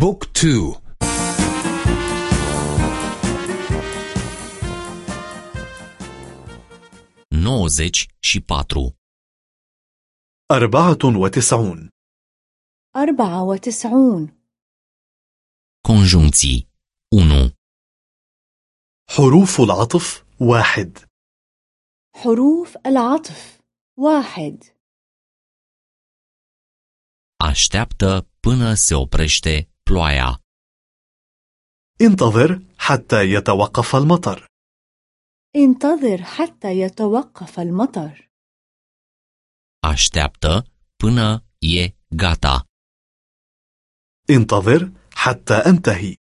بوك تو. nouăzeci și patru. أربعة وتسعون. أربعة وتسعون. Conjuncții. 1 حروف العطف واحد. حروف العطف واحد. Așteaptă până se oprește ploaia. انتظر حتى يتوقف المطر انتظر حتى يتوقف المطر Așteaptă până e gata. انتظر حتى أنتهي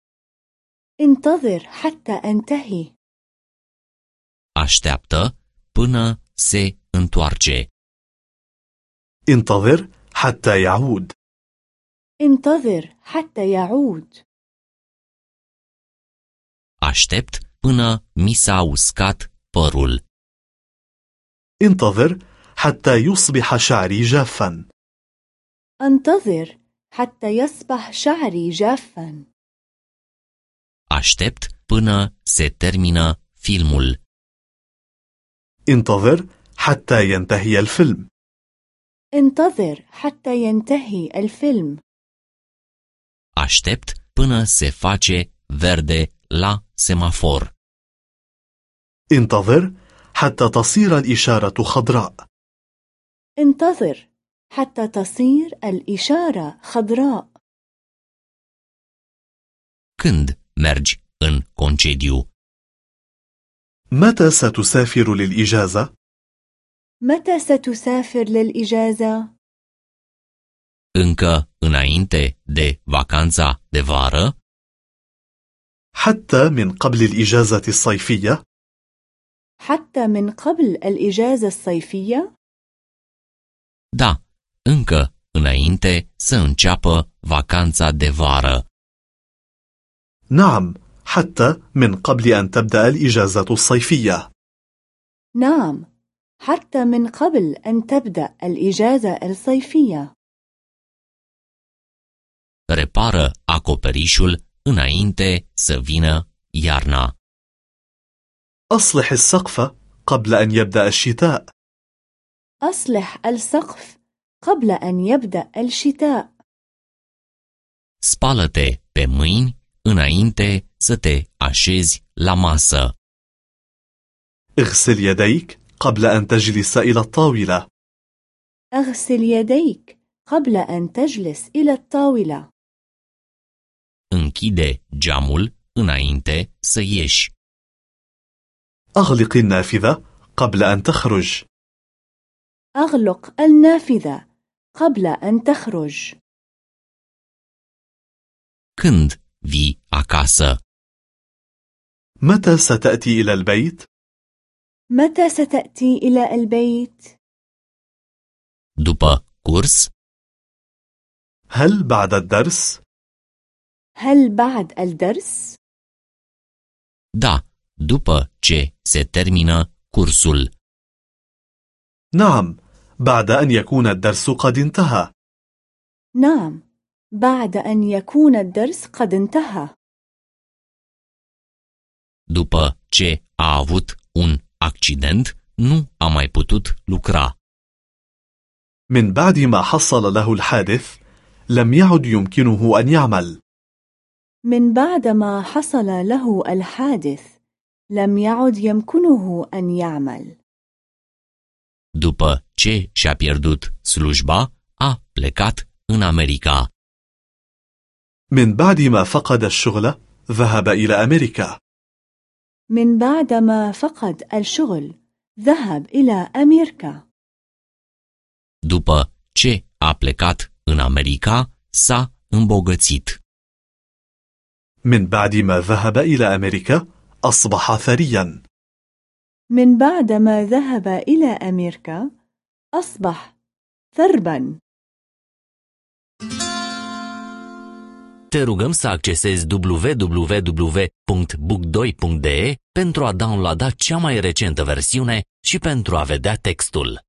انتظر حتى أنتهي Așteaptă până se întoarce. انتظر حتى يعود انتظر حتى يعود. Aștept până mi s-a uscat părul. انتظر حتى يصبح شعري جافا. انتظر حتى يصبح شعري جافا. Aștept până se termină filmul. انتظر حتى ينتهي الفيلم. انتظر حتى ينتهي الفيلم. Aștept până se face verde la semafor. انتظر حتى تصير الإشارة خضراء انتظر حتى تصير الإشارة خضراء Când mergi în concediu? متى ستسافر للإجازة؟ متى ستسافر للإجازة؟ Încă înainte de vacanța de vară? حتى من قبل الإجازة الصيفية؟ حتى من قبل الإجازة الصيفية؟ Da, încă înainte să înceapă vacanța de vară. نعم حتى من قبل أن تبدأ الإجازة الصيفية نعم حتى من قبل أن تبدأ الإجازة الصيفية Repară acoperișul înainte să vină iarna. أصلح السقف قبل أن يبدأ الشتاء أصلح السقف قبل أن يبدأ الشتاء Spală-te pe mâini înainte să te așezi la masă. اغسل يديك قبل أن تجلس إلى الطاولة أغسل يديك قبل أن تجلس إلى الطاولة Închide geamul înainte să ieși. أغلق النافذة قبل أن تخرج أغلق النافذة قبل أن تخرج Când vii acasă? متى ستأتي إلى البيت؟ متى ستأتي إلى البيت؟ După curs? هل بعد الدرس؟ هل بعد الدرس؟ Da, după ce se termină cursul. نعم بعد أن يكون الدرس قد انتهى نعم بعد أن يكون الدرس قد انتهى După ce a avut un accident, nu a mai putut lucra. من بعد ما حصل له الحادث لم يعد يمكنه أن يعمل من بعد ما حصل له الحادث لم يعد يمكنه أن يعمل După ce și-a pierdut slujba, a plecat în America. من بعد ما فقد الشغل ذهب إلى أمريكا من بعد ما فقد الشغل ذهب إلى أمريكا După ce a plecat în America, s-a îmbogățit. من بعد ما ذهب إلى أمريكا أصبح ثريا من بعد ما ذهب إلى أمريكا أصبح ثربا Te rugăm să accesezi www.book2.de pentru a downloada cea mai recentă versiune și pentru a vedea textul.